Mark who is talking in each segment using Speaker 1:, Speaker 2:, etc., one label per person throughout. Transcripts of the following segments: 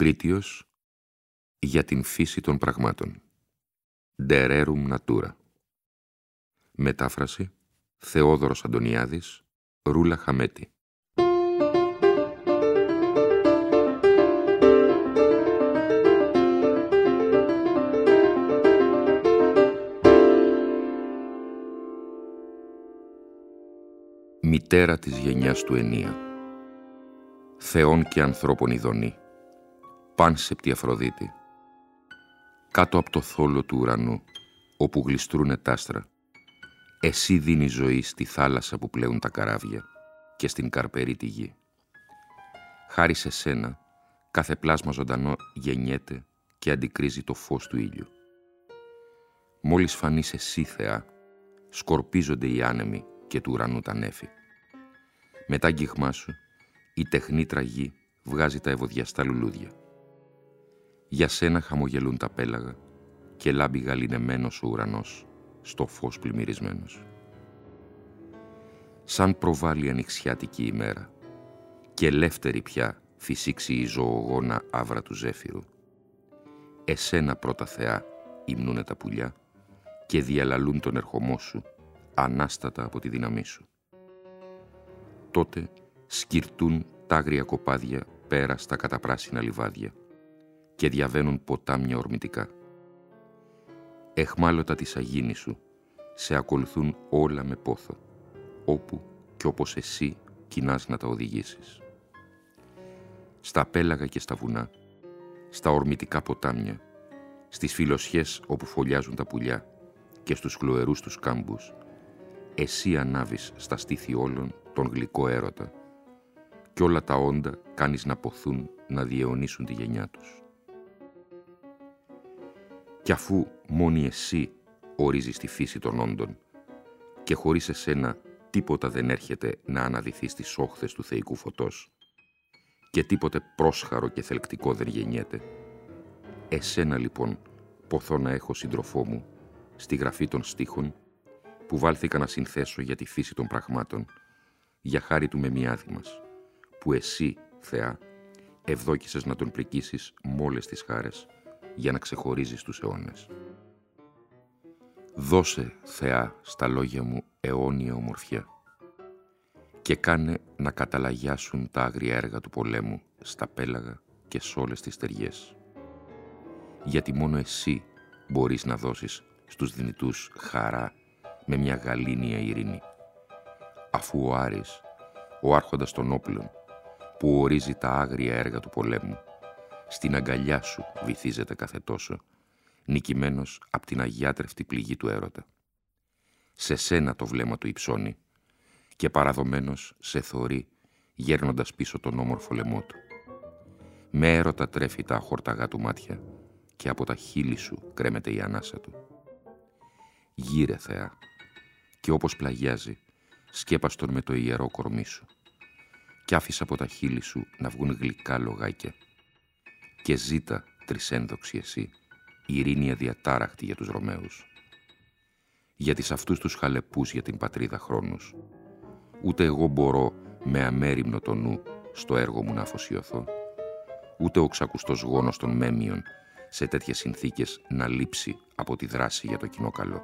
Speaker 1: Λουκρίτιος για την φύση των πραγμάτων. Ντερέρουμ Natura. Μετάφραση Θεόδωρος Αντωνιάδης, Ρούλα Χαμέτη. Μητέρα της γενιάς του Ενία. Θεών και ανθρώπων ειδονή πάνσεπτη Αφροδίτη. Κάτω από το θόλο του ουρανού, όπου γλιστρούνε τάστρα, εσύ δίνεις ζωή στη θάλασσα που πλέουν τα καράβια και στην καρπερή τη γη. Χάρη σε σένα, κάθε πλάσμα ζωντανό γεννιέται και αντικρίζει το φως του ήλιου. Μόλις φανείς εσύ, Θεά, σκορπίζονται οι άνεμοι και του ουρανού τα νέφη. Μετά αγγίγμά σου, η τεχνή τραγή βγάζει τα ευωδιαστά λουλούδια. Για σένα χαμογελούν τα πέλαγα και λάμπει γαλινεμένος ο ουρανός, στο φως πλημμυρισμένος. Σαν προβάλλει ανοιξιάτικη ημέρα και ελεύθερη πια φυσήξει η ζωογόνα άβρα του ζέφυρου. Εσένα πρώτα Θεά υμνούνε τα πουλιά και διαλαλούν τον ερχομό σου ανάστατα από τη δύναμή σου. Τότε σκυρτούν τα άγρια κοπάδια πέρα στα καταπράσινα λιβάδια και διαβαίνουν ποτάμια ορμητικά. Εχμάλωτα της αγίνης σου, σε ακολουθούν όλα με πόθο, όπου κι όπως εσύ κοινάς να τα οδηγήσεις. Στα πέλαγα και στα βουνά, στα ορμητικά ποτάμια, στις φιλοσιές όπου φωλιάζουν τα πουλιά και στους χλωερούς τους κάμπους, εσύ ανάβεις στα στήθη όλων τον γλυκό έρωτα και όλα τα όντα κάνεις να ποθούν να διαιωνίσουν τη γενιά τους. Κι αφού μόνη εσύ ορίζεις τη φύση των όντων και χωρίς εσένα τίποτα δεν έρχεται να αναδυθεί στις όχθες του θεϊκού φωτός και τίποτε πρόσχαρο και θελκτικό δεν γεννιέται. Εσένα λοιπόν ποθώ να έχω σύντροφό μου στη γραφή των στίχων που βάλθηκα να συνθέσω για τη φύση των πραγμάτων, για χάρη του μεμιάδη μας, που εσύ, Θεά, ευδόκησες να τον πρικήσεις μόλες τις χάρες για να ξεχωρίζεις τους αιώνες. Δώσε, Θεά, στα λόγια μου αιώνια ομορφιά και κάνε να καταλαγιάσουν τα άγρια έργα του πολέμου στα πέλαγα και σ' όλες τις ταιριές. Γιατί μόνο εσύ μπορείς να δώσεις στους δυνητούς χαρά με μια γαλήνια ειρήνη. Αφού ο Άρης, ο άρχοντας των όπλων, που ορίζει τα άγρια έργα του πολέμου, στην αγκαλιά σου βυθίζεται κάθε τόσο, νικημένος από την αγιάτρευτη πληγή του έρωτα. Σε σένα το βλέμμα του υψώνει και παραδομένος σε θωρεί, γέρνοντας πίσω τον όμορφο λαιμό του. Με έρωτα τρέφει τα χορταγά του μάτια και από τα χείλη σου κρέμεται η ανάσα του. Γύρε, Θεά, και όπως πλαγιάζει, σκέπαστον με το ιερό κορμί σου κι άφησα από τα χείλη σου να βγουν γλυκά λογάκια και ζήτα, τρισένδοξη εσύ, ειρήνη αδιατάραχτη για τους Ρωμαίους. Γιατί σε αυτούς τους χαλεπούς για την πατρίδα χρόνους, ούτε εγώ μπορώ με αμέριμνο το νου στο έργο μου να αφοσιωθώ, ούτε ο ξακουστός γόνος των Μέμιων σε τέτοιες συνθήκες να λείψει από τη δράση για το κοινό καλό.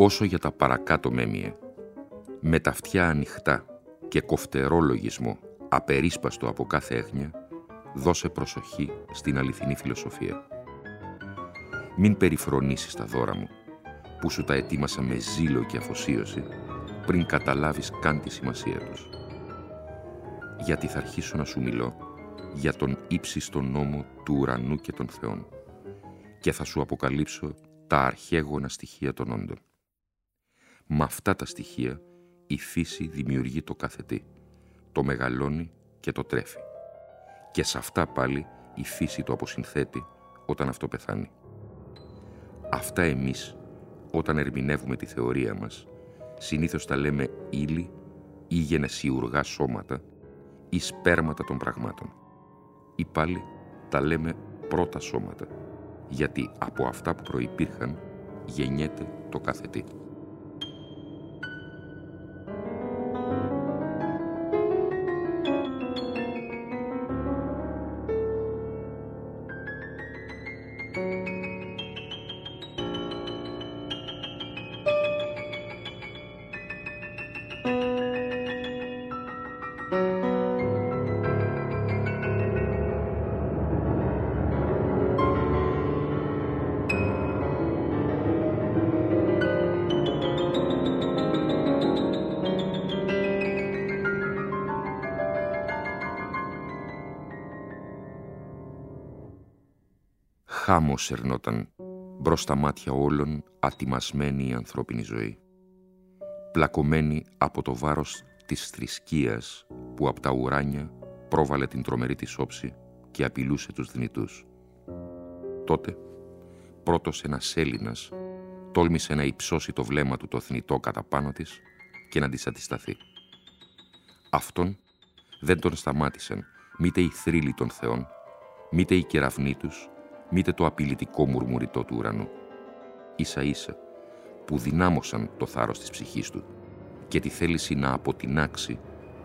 Speaker 1: Όσο για τα παρακάτω μέμιε, με τα αυτιά ανοιχτά και κοφτερό λογισμό, απερίσπαστο από κάθε έγνοια, δώσε προσοχή στην αληθινή φιλοσοφία. Μην περιφρονήσεις τα δώρα μου, που σου τα ετοίμασα με ζήλο και αφοσίωση, πριν καταλάβεις καν τη σημασία τους. Γιατί θα αρχίσω να σου μιλώ για τον ύψιστο νόμο του ουρανού και των θεών και θα σου αποκαλύψω τα αρχαίγωνα στοιχεία των όντων. Με αυτά τα στοιχεία η φύση δημιουργεί το κάθε τι, το μεγαλώνει και το τρέφει. Και σε αυτά πάλι η φύση το αποσυνθέτει όταν αυτό πεθάνει. Αυτά εμείς, όταν ερμηνεύουμε τη θεωρία μας, συνήθως τα λέμε ύλη ή γενεσιουργά σώματα ή σπέρματα των πραγμάτων. Ή πάλι τα λέμε πρώτα σώματα, γιατί από αυτά που προϋπήρχαν γεννιέται το κάθε τι. Χάμος ερνόταν μπρος στα μάτια όλων ατιμασμένη η ανθρώπινη ζωή. Πλακωμένη από το βάρος της θρησκείας που από τα ουράνια πρόβαλε την τρομερή της όψη και απειλούσε τους δυνητούς. Τότε, πρώτος ένας Έλληνας τόλμησε να υψώσει το βλέμμα του το θνητό κατά πάνω της και να της αντισταθεί. Αυτόν δεν τον σταμάτησαν μήτε οι θρύλοι των θεών, μήτε οι κεραυνοί τους, μήτε το απειλητικό μουρμουριτό του ουρανού. Ίσα ίσα που δυνάμωσαν το θάρρος της ψυχής του και τη θέληση να αποτινάξει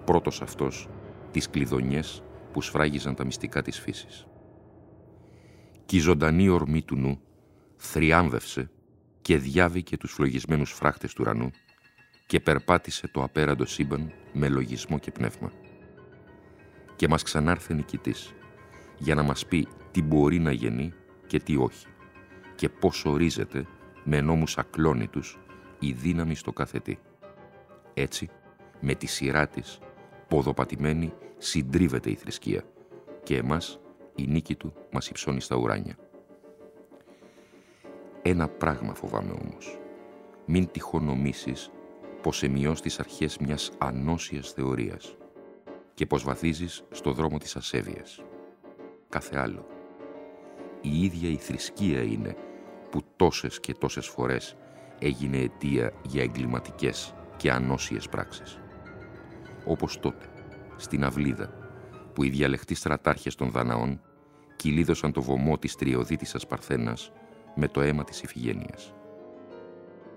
Speaker 1: πρώτος αυτός τις κλειδονιές που σφράγιζαν τα μυστικά της φύσης. Κι η ζωντανή ορμή του νου θριάμβευσε και διάβηκε τους φλογισμένους φράχτες του ουρανού και περπάτησε το απέραντο σύμπαν με λογισμό και πνεύμα. Και μας ξανάρθε νικητής για να μας πει τι μπορεί να γεννεί και τι όχι και πώς ορίζεται με νόμους ακλόνητους η δύναμη στο κάθε τι. Έτσι, με τη σειρά της, ποδοπατημένη, συντρίβεται η θρησκεία και εμάς η νίκη του μας υψώνει στα ουράνια. Ένα πράγμα φοβάμαι όμως. Μην τυχόν νομίσεις πως εμειώς τις αρχές μιας ανώσιας θεωρίας και πως βαθίζεις στο δρόμο της ασέβειας κάθε άλλο. Η ίδια η θρησκεία είναι που τόσες και τόσες φορές έγινε αιτία για εγκληματικές και ανώσιες πράξεις. Όπως τότε, στην Αυλίδα, που οι διαλεχτοί στρατάρχες των Δαναών κυλίδωσαν το βωμό της τριωδίτησας Παρθένας με το αίμα της Ιφηγένειας.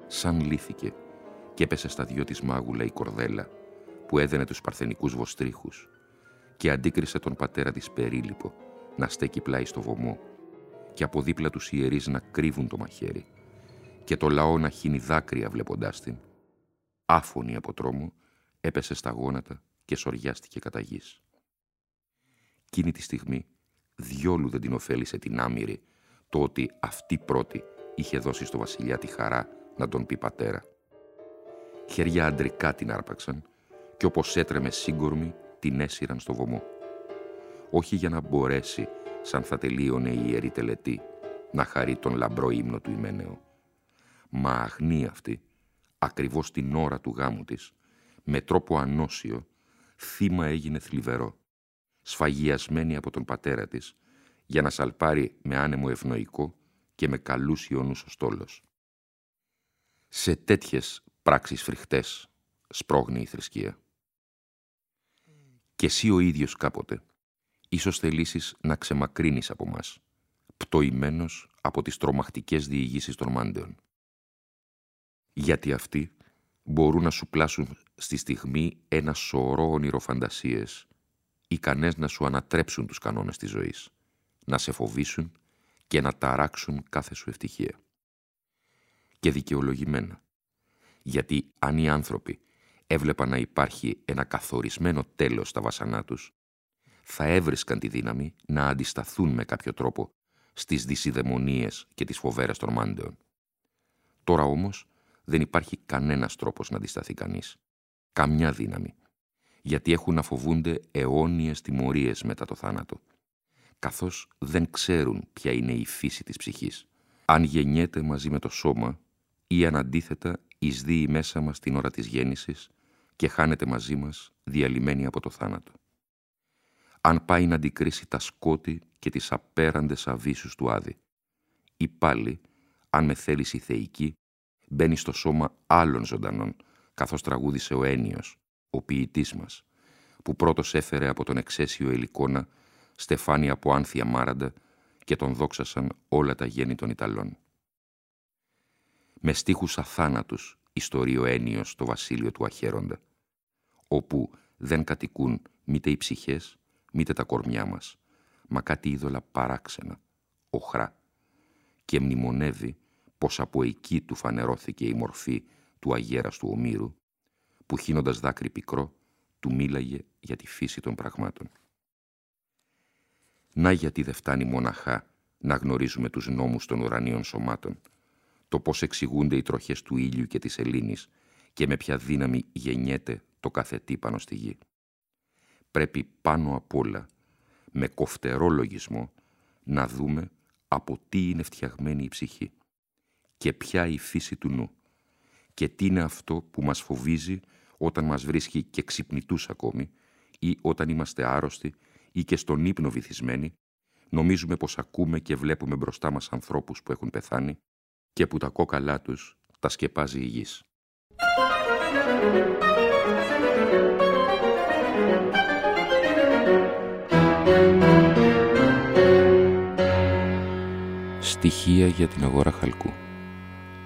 Speaker 1: Σαν λύθηκε και έπεσε στα δυο της μάγουλα η κορδέλα που έδαινε τους παρθενικούς βοστρίχους και αντίκρισε τον πατέρα της Περίλυπο να στέκει πλάι στο βωμό και από δίπλα τους ιερείς να κρύβουν το μαχαίρι και το λαό να χύνει δάκρυα βλέποντάς την, άφωνη από τρόμο, έπεσε στα γόνατα και σοριάστηκε κατά γης. Κίνη τη στιγμή διόλου δεν την ωφέλησε την άμυρη το ότι αυτή πρώτη είχε δώσει στο βασιλιά τη χαρά να τον πει πατέρα. Χέρια αντρικά την άρπαξαν και όπως έτρεμε σύγκορμη την έσυραν στο βωμό όχι για να μπορέσει, σαν θα τελείωνε η ιερή τελετή, να χαρεί τον λαμπρό ύμνο του Ιμένεο. Μα αγνή αυτή, ακριβώς την ώρα του γάμου της, με τρόπο ανώσιο, θύμα έγινε θλιβερό, σφαγιασμένη από τον πατέρα της, για να σαλπάρει με άνεμο ευνοϊκό και με καλούς ιονούς ο στόλος. Σε τέτοιες πράξεις φρικτές σπρώχνει η θρησκεία. Και εσύ ο ίδιος κάποτε, Ίσως θελήσεις να ξεμακρύνεις από μας, πτωημένος από τις τρομακτικές διηγήσεις των μάντεων. Γιατί αυτοί μπορούν να σου πλάσουν στη στιγμή ένα σωρό ονειροφαντασίες, ικανές να σου ανατρέψουν τους κανόνες της ζωής, να σε φοβήσουν και να ταράξουν κάθε σου ευτυχία. Και δικαιολογημένα, Γιατί αν οι άνθρωποι έβλεπαν να υπάρχει ένα καθορισμένο τέλος στα βασανά τους, θα έβρισκαν τη δύναμη να αντισταθούν με κάποιο τρόπο στις δυσιδαιμονίες και τις φοβέρες των μάντεων. Τώρα όμως δεν υπάρχει κανένας τρόπος να αντισταθεί κανείς. Καμιά δύναμη. Γιατί έχουν να φοβούνται αιώνιες τιμωρίες μετά το θάνατο. Καθώς δεν ξέρουν ποια είναι η φύση της ψυχής. Αν γεννιέται μαζί με το σώμα ή αν αντίθετα εισδύει μέσα μας την ώρα της γέννησης και χάνεται μαζί μας διαλυμένη από το θάνατο. Αν πάει να αντικρίσει τα σκότη και τις απέραντες αβύσους του Άδη. Ή πάλι, αν με θέληση θεϊκή, μπαίνει στο σώμα άλλων ζωντανών, καθώς τραγούδισε ο Ένιος, ο ποιητής μας, που πρώτος έφερε από τον εξαίσιο Ελικόνα στεφάνι από άνθια μάραντα και τον δόξασαν όλα τα γέννη των Ιταλών. Με στίχους αθάνατους ιστορεί ο Ένιος το βασίλειο του Αχέροντα, όπου δεν κατοικούν μήτε οι ψυχές, μήτε τα κορμιά μας, μα κάτι είδωλα παράξενα, οχρά, και μνημονεύει πως από εκεί του φανερώθηκε η μορφή του αγέραστου Ομήρου, που χύνοντας δάκρυ πικρό, του μίλαγε για τη φύση των πραγμάτων. Να γιατί δεν φτάνει μοναχά να γνωρίζουμε τους νόμους των ουρανίων σωμάτων, το πώς εξηγούνται οι τροχές του ήλιου και της Ελλήνης και με ποια δύναμη γεννιέται το καθετή πάνω στη γη. Πρέπει πάνω απ' όλα, με κοφτερό λογισμό, να δούμε από τι είναι φτιαγμένη η ψυχή και ποια η φύση του νου και τι είναι αυτό που μας φοβίζει όταν μας βρίσκει και ξυπνητούς ακόμη ή όταν είμαστε άρρωστοι ή και στον ύπνο βυθισμένοι, νομίζουμε πως ακούμε και βλέπουμε μπροστά μας ανθρώπους που έχουν πεθάνει και που τα κόκαλά τους τα σκεπάζει η γης. Στοιχεία για την αγορά χαλκού.